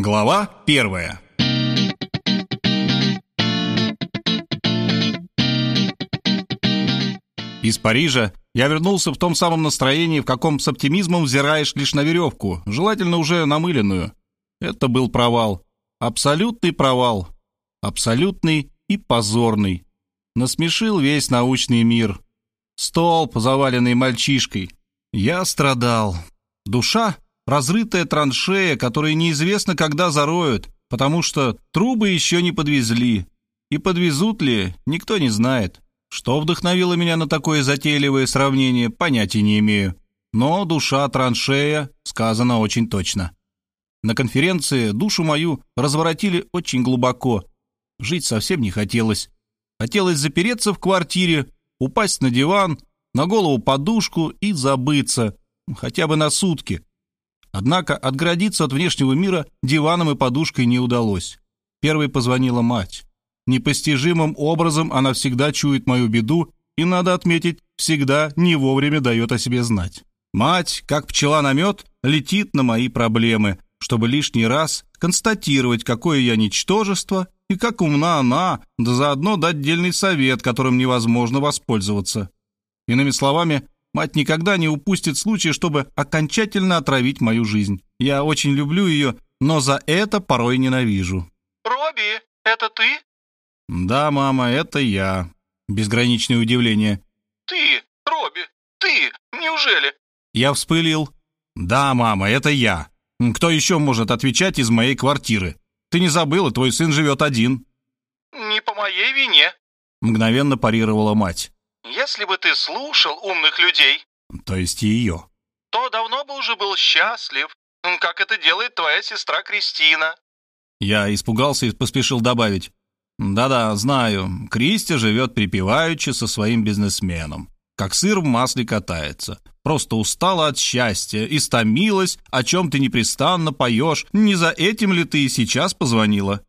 Глава первая Из Парижа я вернулся в том самом настроении, в каком с оптимизмом взираешь лишь на веревку, желательно уже намыленную. Это был провал. Абсолютный провал. Абсолютный и позорный. Насмешил весь научный мир. Столб, заваленный мальчишкой. Я страдал. Душа — разрытая траншея, которую неизвестно, когда зароют, потому что трубы еще не подвезли. И подвезут ли, никто не знает. Что вдохновило меня на такое затейливое сравнение, понятия не имею. Но душа траншея сказано очень точно. На конференции душу мою разворотили очень глубоко. Жить совсем не хотелось. Хотелось запереться в квартире, упасть на диван, на голову подушку и забыться, хотя бы на сутки. Однако отгородиться от внешнего мира диваном и подушкой не удалось. Первой позвонила мать. Непостижимым образом она всегда чует мою беду и, надо отметить, всегда не вовремя дает о себе знать. Мать, как пчела на мед, летит на мои проблемы, чтобы лишний раз констатировать, какое я ничтожество и как умна она, да заодно дать дельный совет, которым невозможно воспользоваться. Иными словами, мать никогда не упустит случая, чтобы окончательно отравить мою жизнь. Я очень люблю ее, но за это порой ненавижу. «Робби, это ты?» «Да, мама, это я». Безграничное удивление. «Ты, Робби, ты, неужели?» Я вспылил. «Да, мама, это я. Кто еще может отвечать из моей квартиры? Ты не забыла, твой сын живет один». «Не по моей вине». Мгновенно парировала мать. «Если бы ты слушал умных людей...» То есть ее. «То давно бы уже был счастлив, как это делает твоя сестра Кристина». Я испугался и поспешил добавить. Да-да, знаю. Кристи живет припеваючи со своим бизнесменом. Как сыр в масле катается. Просто устала от счастья, истомилась, о чем ты непрестанно поешь. Не за этим ли ты и сейчас позвонила?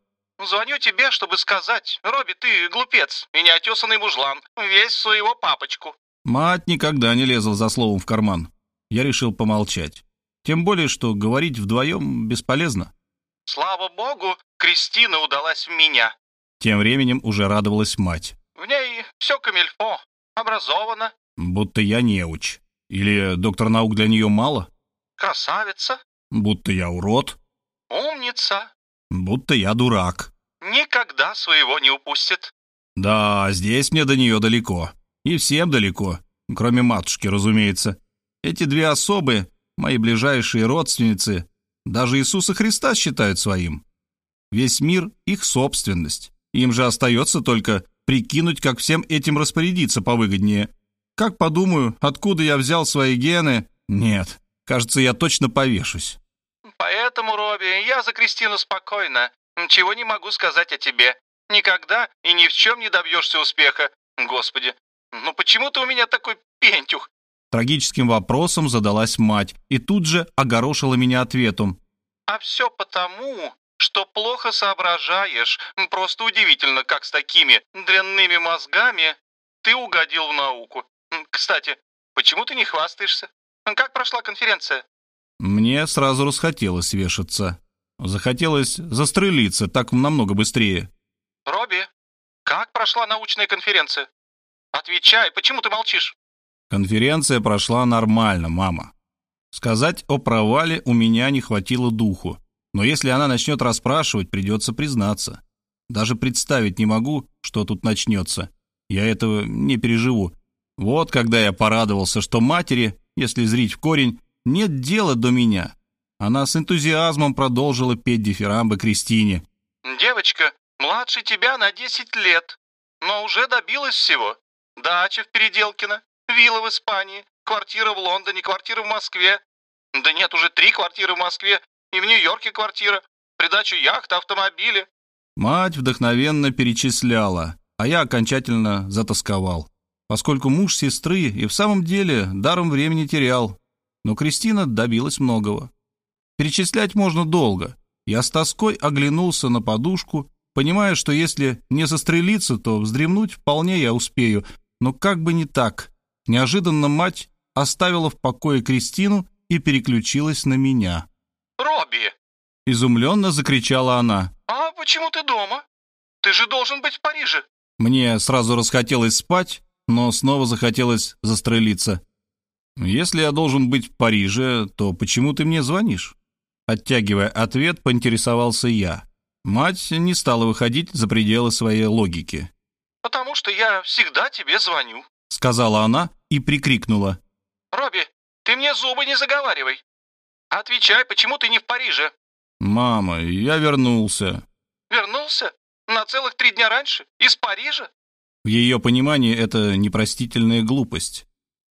Звоню тебе, чтобы сказать. Робби, ты глупец и неотесанный мужлан. Весь своего папочку. Мать никогда не лезла за словом в карман. Я решил помолчать. Тем более, что говорить вдвоем бесполезно. Слава богу, Кристина удалась в меня. Тем временем уже радовалась мать. В ней все камильфо, образована. Будто я неуч. Или доктор наук для нее мало? Красавица. Будто я урод. Умница. Будто я дурак. Никогда своего не упустит. Да, здесь мне до нее далеко. И всем далеко. Кроме матушки, разумеется. Эти две особы, мои ближайшие родственницы, даже Иисуса Христа считают своим. Весь мир — их собственность. Им же остается только прикинуть, как всем этим распорядиться повыгоднее. Как подумаю, откуда я взял свои гены? Нет, кажется, я точно повешусь. Поэтому, Робби, я за Кристину спокойно. Ничего не могу сказать о тебе. Никогда и ни в чем не добьешься успеха. Господи, ну почему ты у меня такой пентюх? Трагическим вопросом задалась мать и тут же огорошила меня ответом. А все потому, что плохо соображаешь. Просто удивительно, как с такими дрянными мозгами ты угодил в науку. Кстати, почему ты не хвастаешься? Как прошла конференция? Мне сразу расхотелось вешаться. Захотелось застрелиться так намного быстрее. Робби, как прошла научная конференция? Отвечай, почему ты молчишь? Конференция прошла нормально, мама. Сказать о провале у меня не хватило духу. Но если она начнет расспрашивать, придется признаться. Даже представить не могу, что тут начнется. Я этого не переживу. Вот когда я порадовался, что матери, если зрить в корень, нет дела до меня. Она с энтузиазмом продолжила петь дифирамбы Кристине. «Девочка, младше тебя на 10 лет, но уже добилась всего. Дача в Переделкино, вилла в Испании, квартира в Лондоне, квартира в Москве. Да нет, уже три квартиры в Москве и в Нью-Йорке квартира, придачу яхты, автомобили». Мать вдохновенно перечисляла, а я окончательно затасковал, поскольку муж сестры и в самом деле даром времени терял. Но Кристина добилась многого. Перечислять можно долго. Я с тоской оглянулся на подушку, понимая, что если не застрелиться, то вздремнуть вполне я успею. Но как бы не так. Неожиданно мать оставила в покое Кристину и переключилась на меня. «Робби!» Изумленно закричала она. «А почему ты дома? Ты же должен быть в Париже». Мне сразу расхотелось спать, но снова захотелось застрелиться. «Если я должен быть в Париже, то почему ты мне звонишь?» Оттягивая ответ, поинтересовался я. Мать не стала выходить за пределы своей логики. «Потому что я всегда тебе звоню», — сказала она и прикрикнула. «Робби, ты мне зубы не заговаривай. Отвечай, почему ты не в Париже?» «Мама, я вернулся». «Вернулся? На целых три дня раньше? Из Парижа?» В ее понимании это непростительная глупость.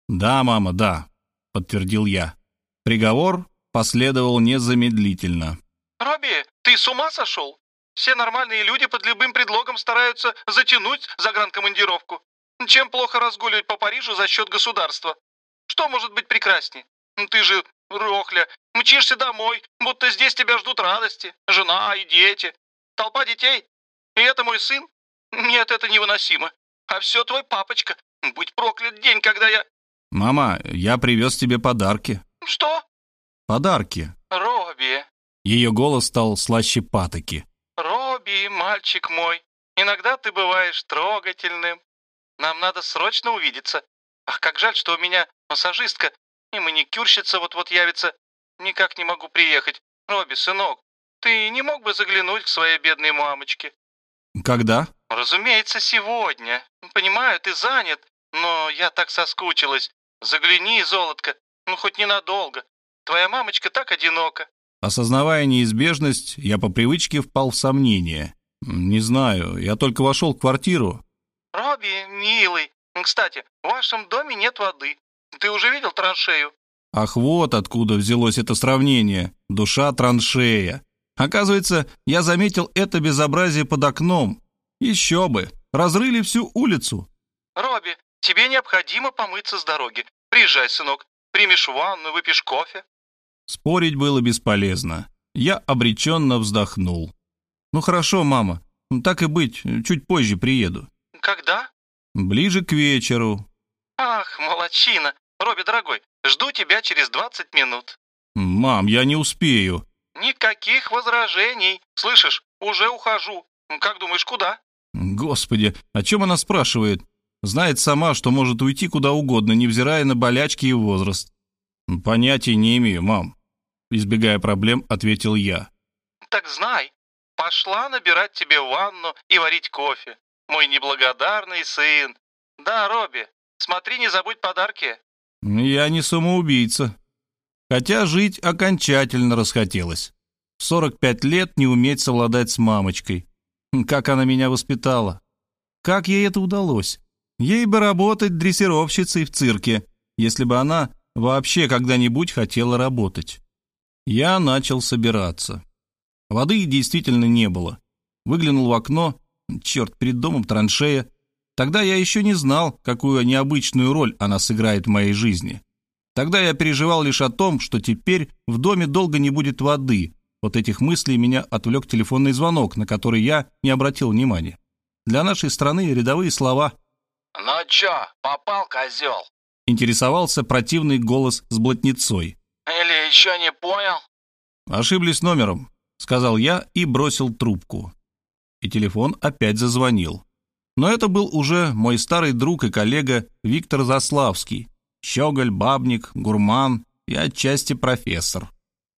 «Да, мама, да», — подтвердил я. Приговор последовал незамедлительно. «Робби, ты с ума сошел? Все нормальные люди под любым предлогом стараются затянуть загранкомандировку. Чем плохо разгуливать по Парижу за счет государства? Что может быть прекраснее? Ты же, Рохля, мчишься домой, будто здесь тебя ждут радости, жена и дети. Толпа детей. И это мой сын? Нет, это невыносимо. А все твой папочка. Будь проклят день, когда я... Мама, я привез тебе подарки. Что? Подарки. Робби. Ее голос стал слаще патоки. Робби, мальчик мой, иногда ты бываешь трогательным. Нам надо срочно увидеться. Ах, как жаль, что у меня массажистка и маникюрщица вот-вот явится. Никак не могу приехать. Робби, сынок, ты не мог бы заглянуть к своей бедной мамочке? Когда? Разумеется, сегодня. Понимаю, ты занят, но я так соскучилась. Загляни, золотко, ну хоть ненадолго. Твоя мамочка так одинока. Осознавая неизбежность, я по привычке впал в сомнение. Не знаю, я только вошел в квартиру. Робби, милый, кстати, в вашем доме нет воды. Ты уже видел траншею? Ах, вот откуда взялось это сравнение. Душа траншея. Оказывается, я заметил это безобразие под окном. Еще бы, разрыли всю улицу. Робби, тебе необходимо помыться с дороги. Приезжай, сынок, примешь ванну, выпьешь кофе. Спорить было бесполезно. Я обреченно вздохнул. «Ну хорошо, мама, так и быть, чуть позже приеду». «Когда?» «Ближе к вечеру». «Ах, молочина! Робби, дорогой, жду тебя через 20 минут». «Мам, я не успею». «Никаких возражений. Слышишь, уже ухожу. Как думаешь, куда?» «Господи, о чем она спрашивает? Знает сама, что может уйти куда угодно, невзирая на болячки и возраст». «Понятия не имею, мам», — избегая проблем, ответил я. «Так знай, пошла набирать тебе ванну и варить кофе, мой неблагодарный сын. Да, Робби, смотри, не забудь подарки». «Я не самоубийца. Хотя жить окончательно расхотелось. В 45 лет не уметь совладать с мамочкой. Как она меня воспитала. Как ей это удалось? Ей бы работать дрессировщицей в цирке, если бы она вообще когда-нибудь хотела работать. Я начал собираться. Воды действительно не было. Выглянул в окно, черт, перед домом траншея. Тогда я еще не знал, какую необычную роль она сыграет в моей жизни. Тогда я переживал лишь о том, что теперь в доме долго не будет воды. От этих мыслей меня отвлек телефонный звонок, на который я не обратил внимания. Для нашей страны рядовые слова. «Ну чё, попал, козел?» Интересовался противный голос с блатницой. «Или еще не понял?» «Ошиблись номером», — сказал я и бросил трубку. И телефон опять зазвонил. Но это был уже мой старый друг и коллега Виктор Заславский, щеголь, бабник, гурман и отчасти профессор.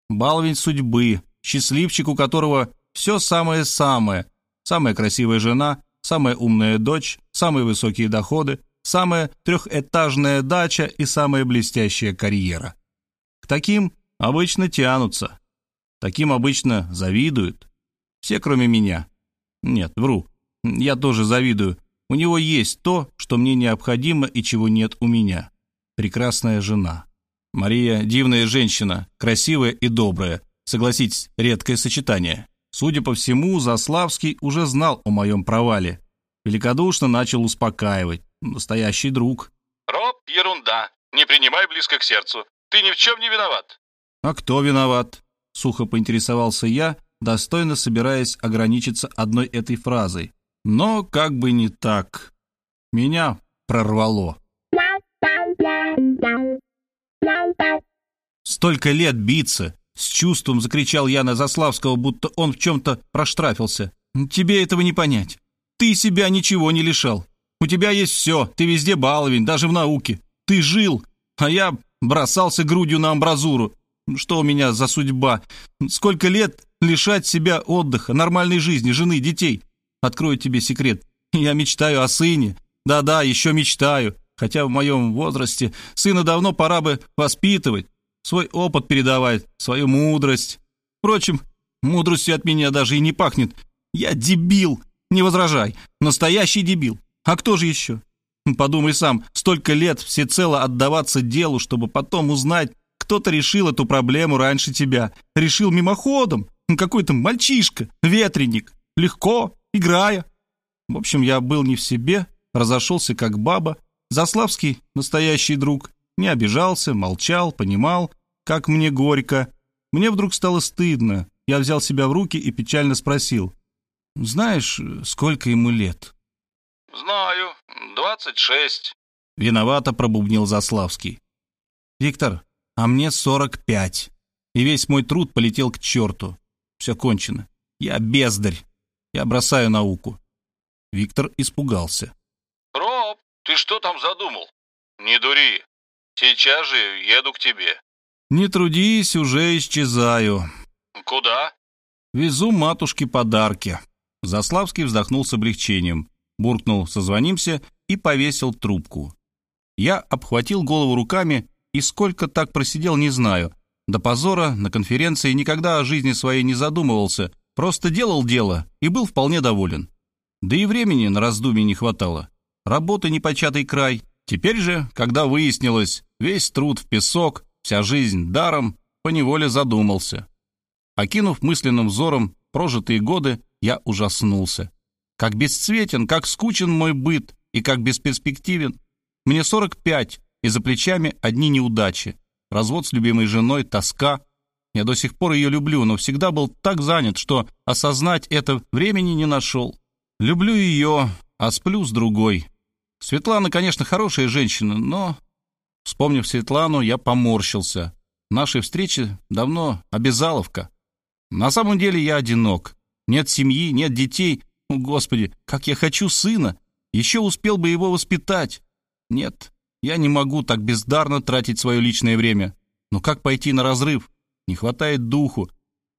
Баловень судьбы, счастливчик, у которого все самое-самое, самая красивая жена, самая умная дочь, самые высокие доходы, самая трехэтажная дача и самая блестящая карьера. К таким обычно тянутся. Таким обычно завидуют. Все, кроме меня. Нет, вру. Я тоже завидую. У него есть то, что мне необходимо и чего нет у меня. Прекрасная жена. Мария – дивная женщина, красивая и добрая. Согласитесь, редкое сочетание. Судя по всему, Заславский уже знал о моем провале. Великодушно начал успокаивать. Настоящий друг. «Роб, ерунда. Не принимай близко к сердцу. Ты ни в чем не виноват». «А кто виноват?» Сухо поинтересовался я, достойно собираясь ограничиться одной этой фразой. Но как бы не так. Меня прорвало. Столько лет биться, С чувством закричал я на Заславского, будто он в чем-то проштрафился. «Тебе этого не понять. Ты себя ничего не лишал. У тебя есть все, ты везде баловень, даже в науке. Ты жил, а я бросался грудью на амбразуру. Что у меня за судьба? Сколько лет лишать себя отдыха, нормальной жизни, жены, детей? Открою тебе секрет. Я мечтаю о сыне. Да-да, еще мечтаю. Хотя в моем возрасте сына давно пора бы воспитывать, свой опыт передавать, свою мудрость. Впрочем, мудростью от меня даже и не пахнет. Я дебил, не возражай, настоящий дебил. А кто же еще? Подумай сам, столько лет всецело отдаваться делу, чтобы потом узнать, кто-то решил эту проблему раньше тебя. Решил мимоходом. Какой-то мальчишка, ветреник. Легко, играя. В общем, я был не в себе, разошелся как баба. Заславский, настоящий друг, не обижался, молчал, понимал, как мне горько. Мне вдруг стало стыдно. Я взял себя в руки и печально спросил. «Знаешь, сколько ему лет?» «Знаю, двадцать шесть». Виновато пробубнил Заславский. «Виктор, а мне сорок пять. И весь мой труд полетел к черту. Все кончено. Я бездарь. Я бросаю науку». Виктор испугался. «Роб, ты что там задумал? Не дури. Сейчас же еду к тебе». «Не трудись, уже исчезаю». «Куда?» «Везу матушке подарки». Заславский вздохнул с облегчением, буркнул «созвонимся» и повесил трубку. Я обхватил голову руками и сколько так просидел, не знаю. До позора на конференции никогда о жизни своей не задумывался, просто делал дело и был вполне доволен. Да и времени на раздумье не хватало. Работы непочатый край. Теперь же, когда выяснилось, весь труд в песок, вся жизнь даром, поневоле задумался. Окинув мысленным взором прожитые годы, я ужаснулся. Как бесцветен, как скучен мой быт и как бесперспективен. Мне 45, и за плечами одни неудачи. Развод с любимой женой, тоска. Я до сих пор ее люблю, но всегда был так занят, что осознать это времени не нашел. Люблю ее, а сплю с другой. Светлана, конечно, хорошая женщина, но... Вспомнив Светлану, я поморщился. Нашей встречи давно обязаловка. На самом деле я одинок. Нет семьи, нет детей. О, Господи, как я хочу сына! Еще успел бы его воспитать. Нет, я не могу так бездарно тратить свое личное время. Но как пойти на разрыв? Не хватает духу.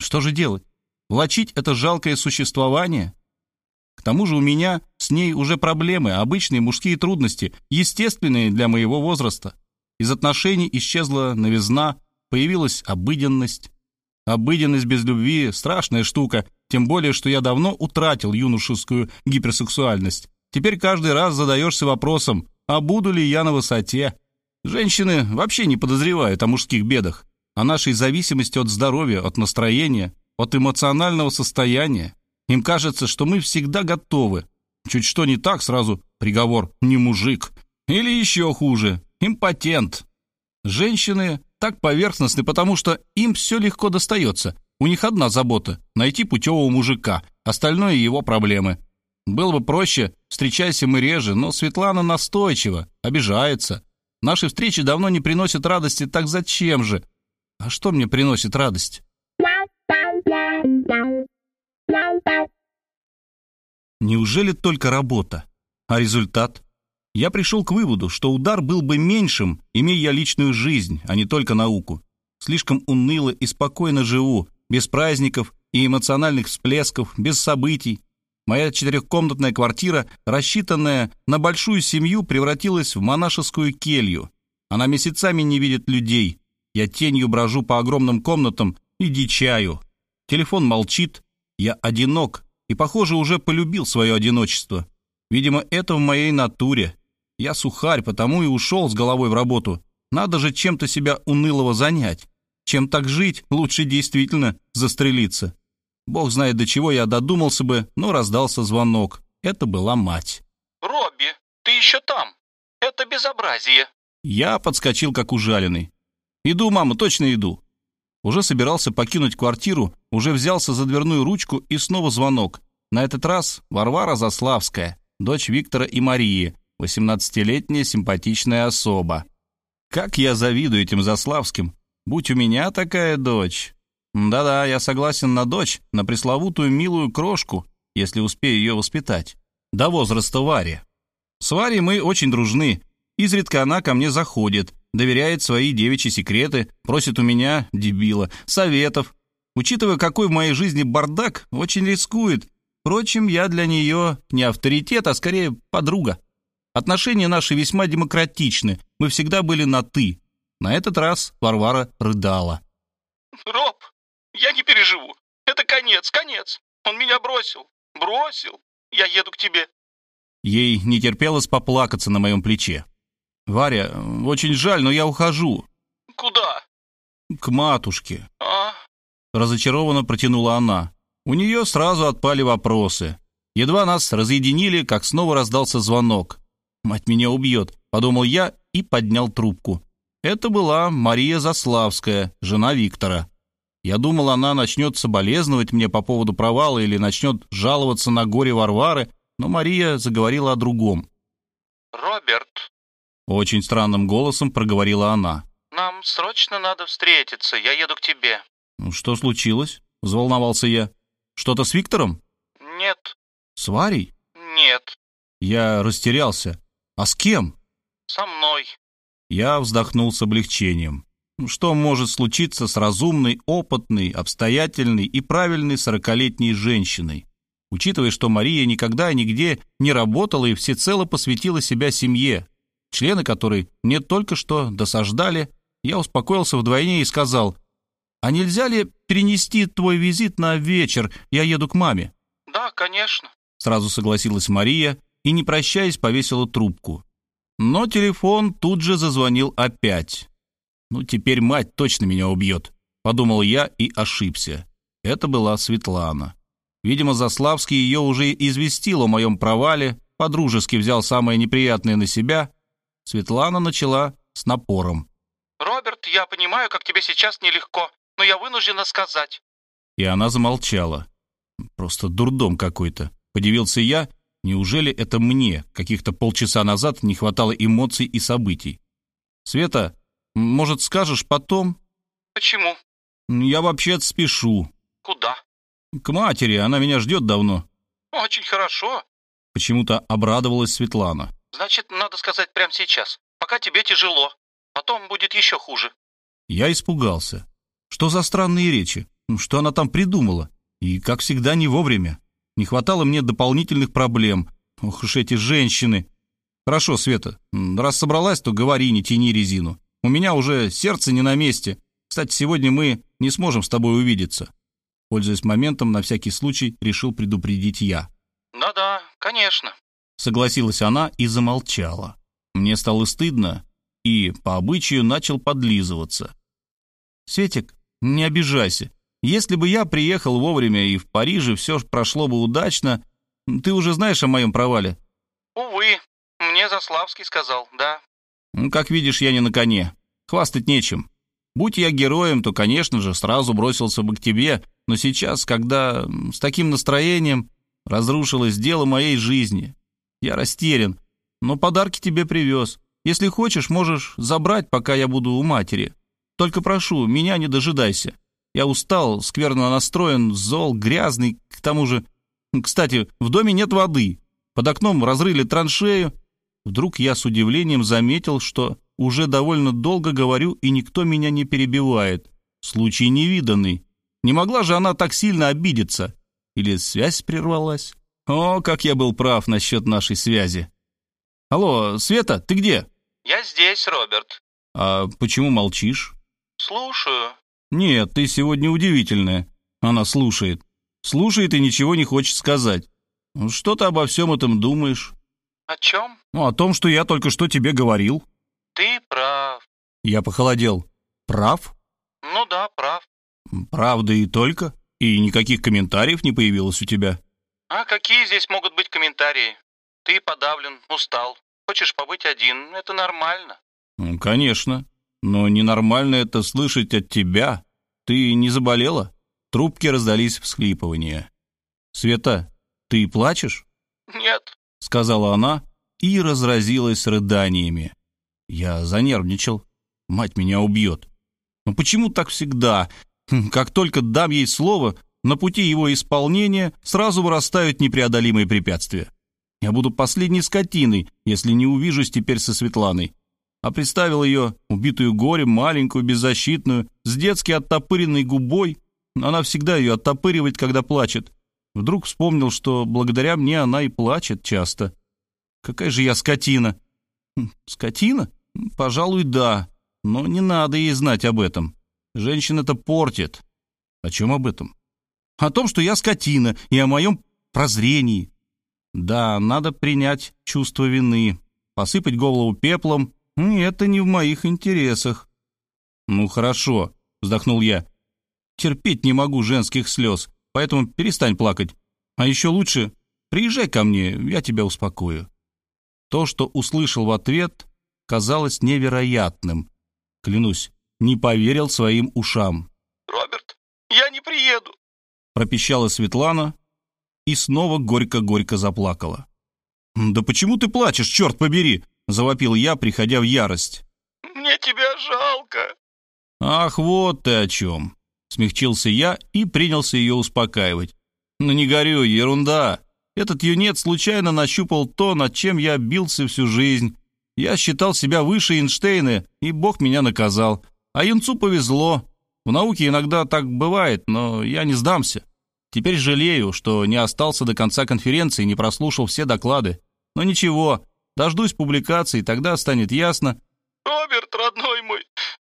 Что же делать? Влачить это жалкое существование? К тому же у меня с ней уже проблемы, обычные мужские трудности, естественные для моего возраста. Из отношений исчезла новизна, появилась обыденность. Обыденность без любви – страшная штука, тем более, что я давно утратил юношескую гиперсексуальность. Теперь каждый раз задаешься вопросом, а буду ли я на высоте? Женщины вообще не подозревают о мужских бедах, о нашей зависимости от здоровья, от настроения, от эмоционального состояния. Им кажется, что мы всегда готовы. Чуть что не так, сразу приговор «не мужик». Или еще хуже импотент. Женщины так поверхностны, потому что им все легко достается. У них одна забота – найти путевого мужика, остальное его проблемы. Было бы проще, встречайся мы реже, но Светлана настойчива, обижается. Наши встречи давно не приносят радости, так зачем же? А что мне приносит радость? Неужели только работа? А результат? Я пришел к выводу, что удар был бы меньшим, имея я личную жизнь, а не только науку. Слишком уныло и спокойно живу, без праздников и эмоциональных всплесков, без событий. Моя четырехкомнатная квартира, рассчитанная на большую семью, превратилась в монашескую келью. Она месяцами не видит людей. Я тенью брожу по огромным комнатам и дичаю. Телефон молчит. Я одинок и, похоже, уже полюбил свое одиночество. Видимо, это в моей натуре. Я сухарь, потому и ушел с головой в работу. Надо же чем-то себя унылого занять. Чем так жить, лучше действительно застрелиться. Бог знает, до чего я додумался бы, но раздался звонок. Это была мать. «Робби, ты еще там? Это безобразие!» Я подскочил, как ужаленный. «Иду, мама, точно иду!» Уже собирался покинуть квартиру, уже взялся за дверную ручку и снова звонок. На этот раз Варвара Заславская, дочь Виктора и Марии, 18-летняя симпатичная особа. Как я завидую этим Заславским. Будь у меня такая дочь. Да-да, я согласен на дочь, на пресловутую милую крошку, если успею ее воспитать. До возраста Вари. С Варей мы очень дружны. Изредка она ко мне заходит, доверяет свои девичьи секреты, просит у меня, дебила, советов. Учитывая, какой в моей жизни бардак, очень рискует. Впрочем, я для нее не авторитет, а скорее подруга. Отношения наши весьма демократичны, мы всегда были на «ты». На этот раз Варвара рыдала. «Роб, я не переживу. Это конец, конец. Он меня бросил. Бросил. Я еду к тебе». Ей не терпелось поплакаться на моем плече. «Варя, очень жаль, но я ухожу». «Куда?» «К матушке». «А?» Разочарованно протянула она. У нее сразу отпали вопросы. Едва нас разъединили, как снова раздался звонок. «Мать меня убьет», — подумал я и поднял трубку. Это была Мария Заславская, жена Виктора. Я думал, она начнет соболезновать мне по поводу провала или начнет жаловаться на горе Варвары, но Мария заговорила о другом. «Роберт», — очень странным голосом проговорила она. «Нам срочно надо встретиться, я еду к тебе». «Ну, «Что случилось?» — взволновался я. «Что-то с Виктором?» «Нет». «С Варей?» «Нет». Я растерялся. «А с кем?» «Со мной». Я вздохнул с облегчением. Что может случиться с разумной, опытной, обстоятельной и правильной сорокалетней женщиной? Учитывая, что Мария никогда и нигде не работала и всецело посвятила себя семье, члены которой мне только что досаждали, я успокоился вдвойне и сказал, «А нельзя ли перенести твой визит на вечер? Я еду к маме». «Да, конечно», — сразу согласилась Мария и, не прощаясь, повесила трубку. Но телефон тут же зазвонил опять. «Ну, теперь мать точно меня убьет», — подумал я и ошибся. Это была Светлана. Видимо, Заславский ее уже известил о моем провале, подружески взял самое неприятное на себя. Светлана начала с напором. «Роберт, я понимаю, как тебе сейчас нелегко, но я вынуждена сказать». И она замолчала. Просто дурдом какой-то. Подивился я Неужели это мне каких-то полчаса назад не хватало эмоций и событий? Света, может, скажешь потом? Почему? Я вообще-то спешу. Куда? К матери, она меня ждет давно. Очень хорошо. Почему-то обрадовалась Светлана. Значит, надо сказать прямо сейчас. Пока тебе тяжело. Потом будет еще хуже. Я испугался. Что за странные речи? Что она там придумала? И, как всегда, не вовремя. Не хватало мне дополнительных проблем. Ох уж эти женщины. Хорошо, Света, раз собралась, то говори, не тяни резину. У меня уже сердце не на месте. Кстати, сегодня мы не сможем с тобой увидеться. Пользуясь моментом, на всякий случай решил предупредить я. «Да-да, конечно», — согласилась она и замолчала. Мне стало стыдно и, по обычаю, начал подлизываться. «Светик, не обижайся. Если бы я приехал вовремя и в Париже все прошло бы удачно, ты уже знаешь о моем провале?» «Увы, мне Заславский сказал, да». Ну, «Как видишь, я не на коне. Хвастать нечем. Будь я героем, то, конечно же, сразу бросился бы к тебе, но сейчас, когда с таким настроением разрушилось дело моей жизни, я растерян, но подарки тебе привез. Если хочешь, можешь забрать, пока я буду у матери. Только прошу, меня не дожидайся». Я устал, скверно настроен, зол, грязный, к тому же... Кстати, в доме нет воды. Под окном разрыли траншею. Вдруг я с удивлением заметил, что уже довольно долго говорю, и никто меня не перебивает. Случай невиданный. Не могла же она так сильно обидеться? Или связь прервалась? О, как я был прав насчет нашей связи. Алло, Света, ты где? Я здесь, Роберт. А почему молчишь? Слушаю. «Нет, ты сегодня удивительная». Она слушает. Слушает и ничего не хочет сказать. «Ну, «Что ты обо всем этом думаешь?» «О чем?» «Ну, о том, что я только что тебе говорил». «Ты прав». Я похолодел. «Прав?» «Ну да, прав». «Правда и только? И никаких комментариев не появилось у тебя?» «А какие здесь могут быть комментарии? Ты подавлен, устал. Хочешь побыть один? Это нормально». «Ну, конечно. Но ненормально это слышать от тебя. Ты не заболела?» Трубки раздались всхлипывания. «Света, ты плачешь?» «Нет», — сказала она и разразилась рыданиями. Я занервничал. Мать меня убьет. Но почему так всегда? Хм, как только дам ей слово, на пути его исполнения сразу вырастают непреодолимые препятствия. Я буду последней скотиной, если не увижусь теперь со Светланой. А представил ее, убитую горем, маленькую, беззащитную, с детски оттопыренной губой. Она всегда ее оттопыривает, когда плачет. Вдруг вспомнил, что благодаря мне она и плачет часто. Какая же я скотина! Хм, скотина? Пожалуй, да. Но не надо ей знать об этом. Женщина-то портит. О чем об этом? О том, что я скотина, и о моем прозрении. Да, надо принять чувство вины, посыпать голову пеплом. Это не в моих интересах. Ну хорошо, вздохнул я. Терпеть не могу женских слез, поэтому перестань плакать. А еще лучше приезжай ко мне, я тебя успокою. То, что услышал в ответ, казалось невероятным. Клянусь, не поверил своим ушам. «Роберт, я не приеду!» Пропищала Светлана и снова горько-горько заплакала. «Да почему ты плачешь, черт побери?» — завопил я, приходя в ярость. «Мне тебя жалко!» «Ах, вот ты о чем!» — смягчился я и принялся ее успокаивать. «Ну не горюй, ерунда! Этот юнец случайно нащупал то, над чем я бился всю жизнь. Я считал себя выше Эйнштейна, и Бог меня наказал. А юнцу повезло. В науке иногда так бывает, но я не сдамся. Теперь жалею, что не остался до конца конференции и не прослушал все доклады. Но ничего, дождусь публикации, тогда станет ясно. «Роберт, родной мой,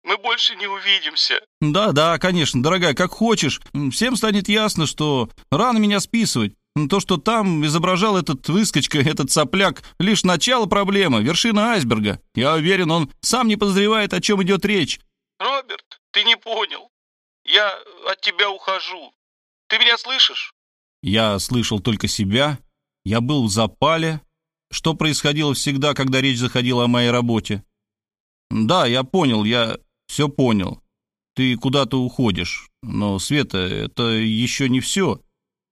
мы больше не увидимся». «Да, да, конечно, дорогая, как хочешь. Всем станет ясно, что рано меня списывать. То, что там изображал этот выскочка, этот сопляк, лишь начало проблемы, вершина айсберга. Я уверен, он сам не подозревает, о чем идет речь. Роберт, ты не понял. Я от тебя ухожу. Ты меня слышишь? Я слышал только себя. Я был в запале. Что происходило всегда, когда речь заходила о моей работе? Да, я понял, я все понял. Ты куда-то уходишь. Но, Света, это еще не все.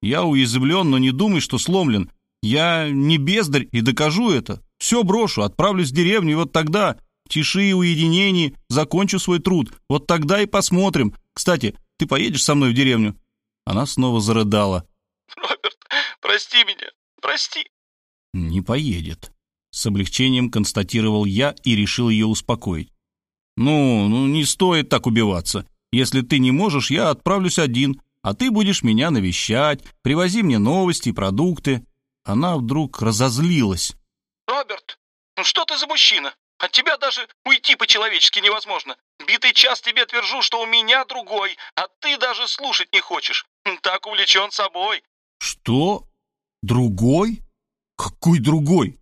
Я уязвлен, но не думай, что сломлен. Я не бездарь и докажу это. Все брошу, отправлюсь в деревню, и вот тогда, тиши и уединении, закончу свой труд. Вот тогда и посмотрим. Кстати, ты поедешь со мной в деревню?» Она снова зарыдала. «Роберт, прости меня, прости». «Не поедет», — с облегчением констатировал я и решил ее успокоить. «Ну, ну, не стоит так убиваться. Если ты не можешь, я отправлюсь один, а ты будешь меня навещать, привози мне новости и продукты». Она вдруг разозлилась. «Роберт, ну что ты за мужчина? От тебя даже уйти по-человечески невозможно. Битый час тебе твержу, что у меня другой, а ты даже слушать не хочешь. Так увлечен собой». «Что? Другой? Какой другой?»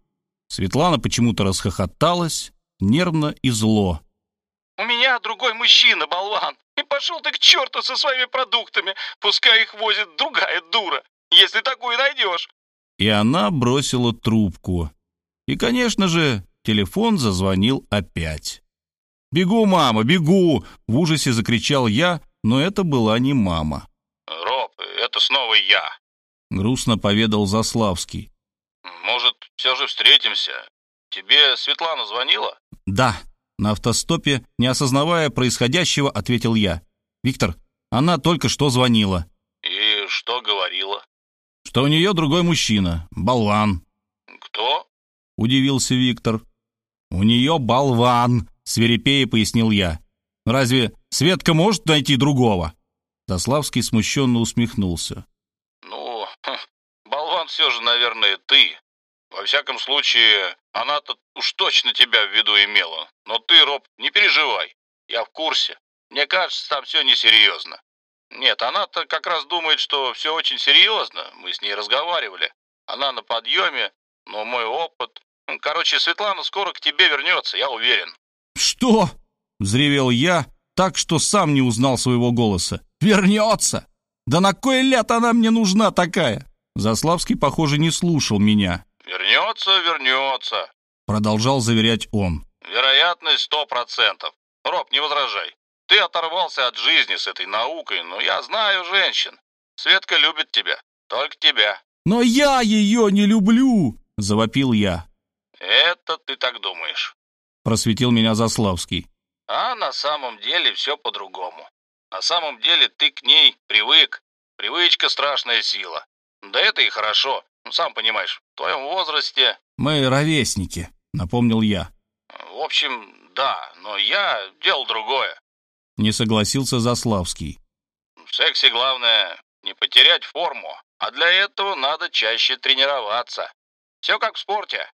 Светлана почему-то расхохоталась, нервно и зло. У меня другой мужчина, болван. И пошел ты к черту со своими продуктами. Пускай их возит другая дура, если такую найдешь. И она бросила трубку. И, конечно же, телефон зазвонил опять. «Бегу, мама, бегу!» — в ужасе закричал я, но это была не мама. «Роб, это снова я», — грустно поведал Заславский. «Может, все же встретимся? Тебе Светлана звонила?» «Да», на автостопе, не осознавая происходящего, ответил я. «Виктор, она только что звонила». «И что говорила?» «Что у нее другой мужчина, болван». «Кто?» — удивился Виктор. «У нее болван», — свирепея пояснил я. «Разве Светка может найти другого?» Заславский смущенно усмехнулся. «Ну, хм, болван все же, наверное, ты. Во всяком случае, она-то уж точно тебя в виду имела. Но ты, Роб, не переживай. Я в курсе. Мне кажется, там все несерьезно. Нет, она-то как раз думает, что все очень серьезно. Мы с ней разговаривали. Она на подъеме, но мой опыт... Короче, Светлана скоро к тебе вернется, я уверен. «Что?» — взревел я, так что сам не узнал своего голоса. «Вернется! Да на кой ляд она мне нужна такая?» Заславский, похоже, не слушал меня. «Вернется, вернется», — продолжал заверять он. «Вероятность сто процентов. Роб, не возражай. Ты оторвался от жизни с этой наукой, но я знаю женщин. Светка любит тебя, только тебя». «Но я ее не люблю!» — завопил я. «Это ты так думаешь», — просветил меня Заславский. «А на самом деле все по-другому. На самом деле ты к ней привык. Привычка — страшная сила. Да это и хорошо. Ну, сам понимаешь, в твоем возрасте... Мы ровесники, напомнил я. В общем, да, но я делал другое. Не согласился Заславский. В сексе главное не потерять форму, а для этого надо чаще тренироваться. Все как в спорте.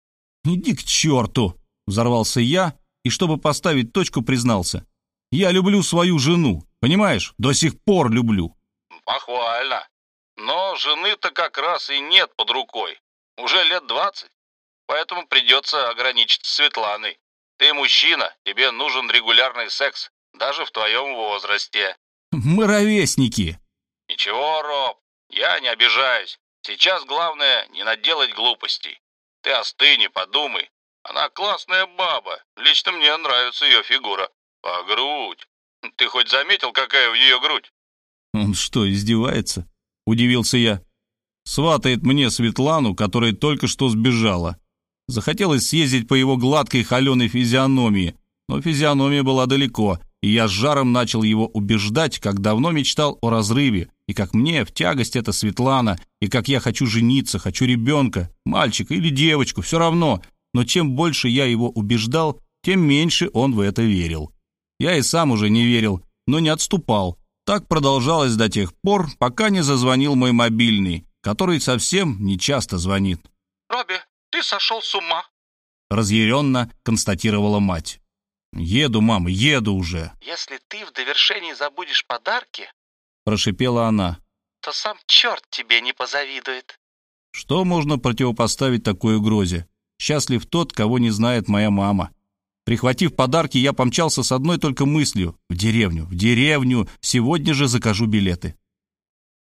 Иди к черту! Взорвался я и, чтобы поставить точку, признался. Я люблю свою жену, понимаешь? До сих пор люблю. Похвально. Но жены-то как раз и нет под рукой. Уже лет двадцать. Поэтому придется ограничиться Светланой. Ты мужчина, тебе нужен регулярный секс, даже в твоем возрасте. Мы ровесники. Ничего, Роб, я не обижаюсь. Сейчас главное не наделать глупостей. Ты остынь и подумай. Она классная баба. Лично мне нравится ее фигура. А грудь? Ты хоть заметил, какая у нее грудь? Он что, издевается? Удивился я. Сватает мне Светлану, которая только что сбежала. Захотелось съездить по его гладкой холеной физиономии, но физиономия была далеко, и я с жаром начал его убеждать, как давно мечтал о разрыве, и как мне в тягость эта Светлана, и как я хочу жениться, хочу ребенка, мальчика или девочку, все равно. Но чем больше я его убеждал, тем меньше он в это верил. Я и сам уже не верил, но не отступал. Так продолжалось до тех пор, пока не зазвонил мой мобильный, который совсем не часто звонит. «Робби, ты сошел с ума!» Разъяренно констатировала мать. «Еду, мама, еду уже!» «Если ты в довершении забудешь подарки...» Прошипела она. «То сам черт тебе не позавидует!» Что можно противопоставить такой угрозе? Счастлив тот, кого не знает моя мама. Прихватив подарки, я помчался с одной только мыслью — в деревню, в деревню, сегодня же закажу билеты.